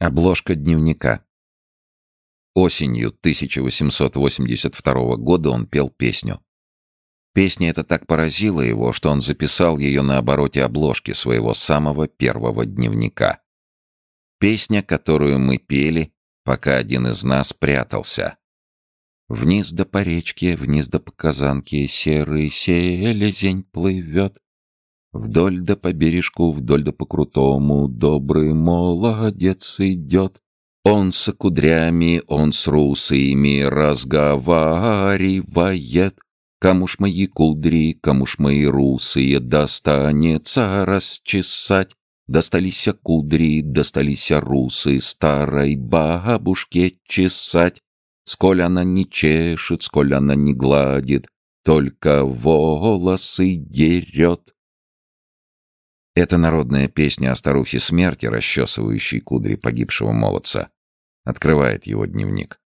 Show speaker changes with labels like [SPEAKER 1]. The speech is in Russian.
[SPEAKER 1] Обложка дневника. Осенью 1882 года он пел песню. Песня эта так поразила его, что он записал ее на обороте обложки своего самого первого дневника. Песня, которую мы пели, пока один из нас прятался. Вниз да по речке, вниз да по казанке, серый селезень плывет. Вдоль да по бережку, вдоль да по крутому, добрый молодец идет. Он с кудрями, он с русыми разговаривает. Кому ж мои кудри, кому ж мои русые достанется расчесать. Достались кудри, достались русы старой бабушке чесать. Сколь она не чешет, сколь она не гладит, только волосы дерет. Это народная песня о старухе смерти, расчесывающей кудри погибшего молодца. Открывает его дневник.